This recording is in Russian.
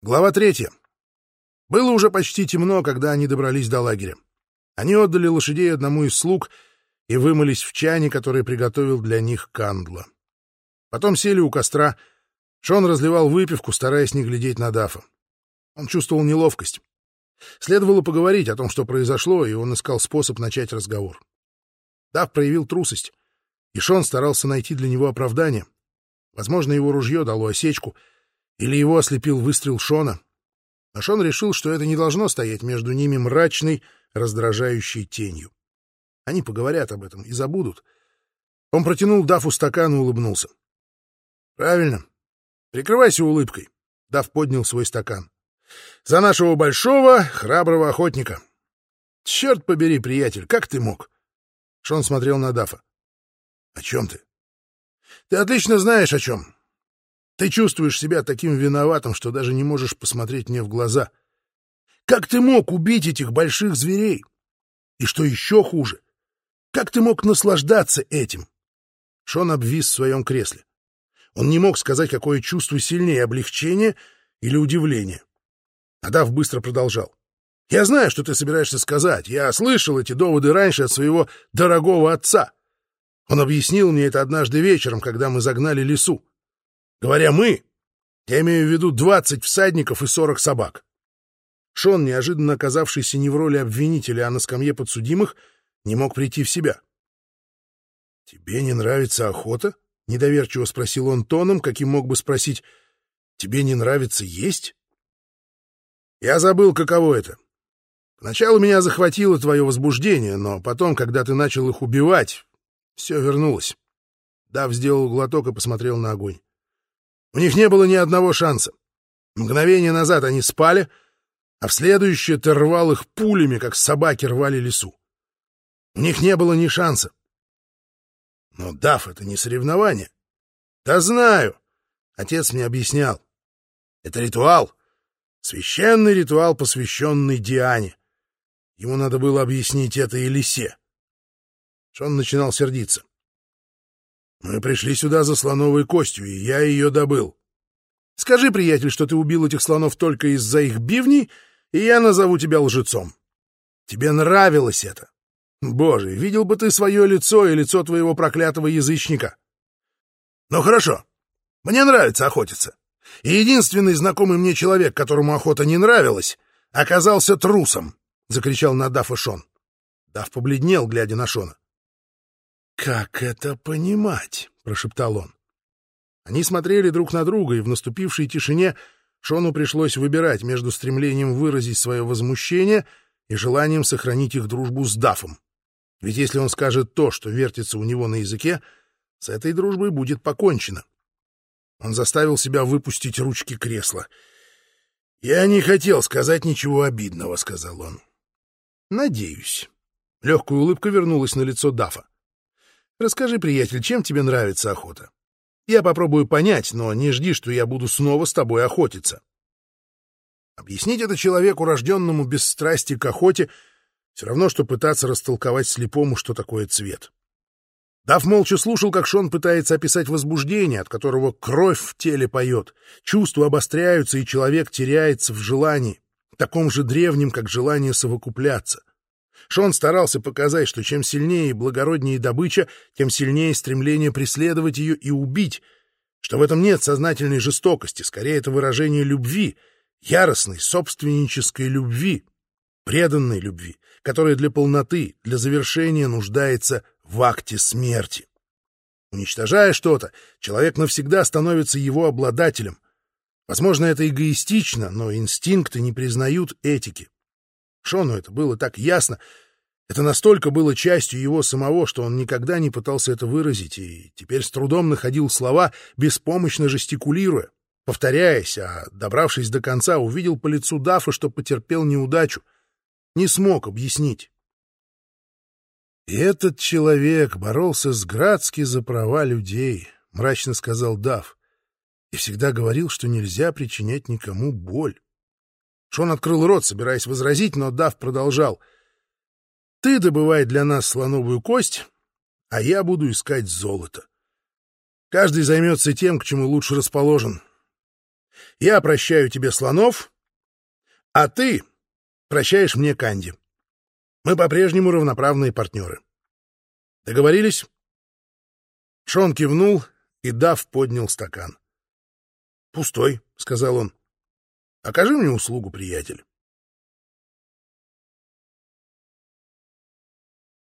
Глава третья. Было уже почти темно, когда они добрались до лагеря. Они отдали лошадей одному из слуг и вымылись в чане, который приготовил для них Кандла. Потом сели у костра. Шон разливал выпивку, стараясь не глядеть на Дафа. Он чувствовал неловкость. Следовало поговорить о том, что произошло, и он искал способ начать разговор. Даф проявил трусость, и Шон старался найти для него оправдание. Возможно, его ружье дало осечку, или его ослепил выстрел Шона. Но Шон решил, что это не должно стоять между ними мрачной, раздражающей тенью. Они поговорят об этом и забудут. Он протянул Дафу стакан и улыбнулся. — Правильно. Прикрывайся улыбкой. Даф поднял свой стакан. — За нашего большого, храброго охотника. — Черт побери, приятель, как ты мог? Шон смотрел на Дафа. — О чем ты? — Ты отлично знаешь, о чем. Ты чувствуешь себя таким виноватым, что даже не можешь посмотреть мне в глаза. Как ты мог убить этих больших зверей? И что еще хуже, как ты мог наслаждаться этим? Шон обвис в своем кресле. Он не мог сказать, какое чувство сильнее — облегчение или удивление. Адав быстро продолжал. «Я знаю, что ты собираешься сказать. Я слышал эти доводы раньше от своего дорогого отца. Он объяснил мне это однажды вечером, когда мы загнали лесу. Говоря «мы», я имею в виду двадцать всадников и сорок собак. Шон, неожиданно оказавшийся не в роли обвинителя, а на скамье подсудимых, не мог прийти в себя. «Тебе не нравится охота?» — недоверчиво спросил он тоном, каким мог бы спросить «Тебе не нравится есть?» «Я забыл, каково это. Поначалу меня захватило твое возбуждение, но потом, когда ты начал их убивать, все вернулось». Дав сделал глоток и посмотрел на огонь. У них не было ни одного шанса. Мгновение назад они спали, а в следующее ты рвал их пулями, как собаки рвали лесу. У них не было ни шанса. Но Даф — это не соревнование. Да знаю. Отец мне объяснял. Это ритуал. Священный ритуал, посвященный Диане. Ему надо было объяснить это Елисе. Шон начинал сердиться. Мы пришли сюда за слоновой костью, и я ее добыл. Скажи, приятель, что ты убил этих слонов только из-за их бивней, и я назову тебя лжецом. Тебе нравилось это. Боже, видел бы ты свое лицо и лицо твоего проклятого язычника. Ну хорошо, мне нравится охотиться. И единственный знакомый мне человек, которому охота не нравилась, оказался трусом, — закричал на Дафа Шон. Даф побледнел, глядя на Шона. «Как это понимать?» — прошептал он. Они смотрели друг на друга, и в наступившей тишине Шону пришлось выбирать между стремлением выразить свое возмущение и желанием сохранить их дружбу с Дафом. Ведь если он скажет то, что вертится у него на языке, с этой дружбой будет покончено. Он заставил себя выпустить ручки кресла. «Я не хотел сказать ничего обидного», — сказал он. «Надеюсь». Легкая улыбка вернулась на лицо Дафа. Расскажи, приятель, чем тебе нравится охота? Я попробую понять, но не жди, что я буду снова с тобой охотиться. Объяснить это человеку, рожденному без страсти к охоте, все равно, что пытаться растолковать слепому, что такое цвет. Дав молча слушал, как Шон пытается описать возбуждение, от которого кровь в теле поет, чувства обостряются, и человек теряется в желании, таком же древнем, как желание совокупляться. Шон старался показать, что чем сильнее и благороднее добыча, тем сильнее стремление преследовать ее и убить, что в этом нет сознательной жестокости, скорее это выражение любви, яростной, собственнической любви, преданной любви, которая для полноты, для завершения нуждается в акте смерти. Уничтожая что-то, человек навсегда становится его обладателем. Возможно, это эгоистично, но инстинкты не признают этики. Шону это было так ясно. Это настолько было частью его самого, что он никогда не пытался это выразить, и теперь с трудом находил слова, беспомощно жестикулируя, повторяясь, а, добравшись до конца, увидел по лицу Дафа, что потерпел неудачу. Не смог объяснить. «И этот человек боролся с Градски за права людей», — мрачно сказал Даф, — «и всегда говорил, что нельзя причинять никому боль». Шон открыл рот, собираясь возразить, но Дав продолжал. «Ты добывай для нас слоновую кость, а я буду искать золото. Каждый займется тем, к чему лучше расположен. Я прощаю тебе слонов, а ты прощаешь мне Канди. Мы по-прежнему равноправные партнеры. Договорились?» Шон кивнул, и Дав поднял стакан. «Пустой», — сказал он. «Окажи мне услугу, приятель».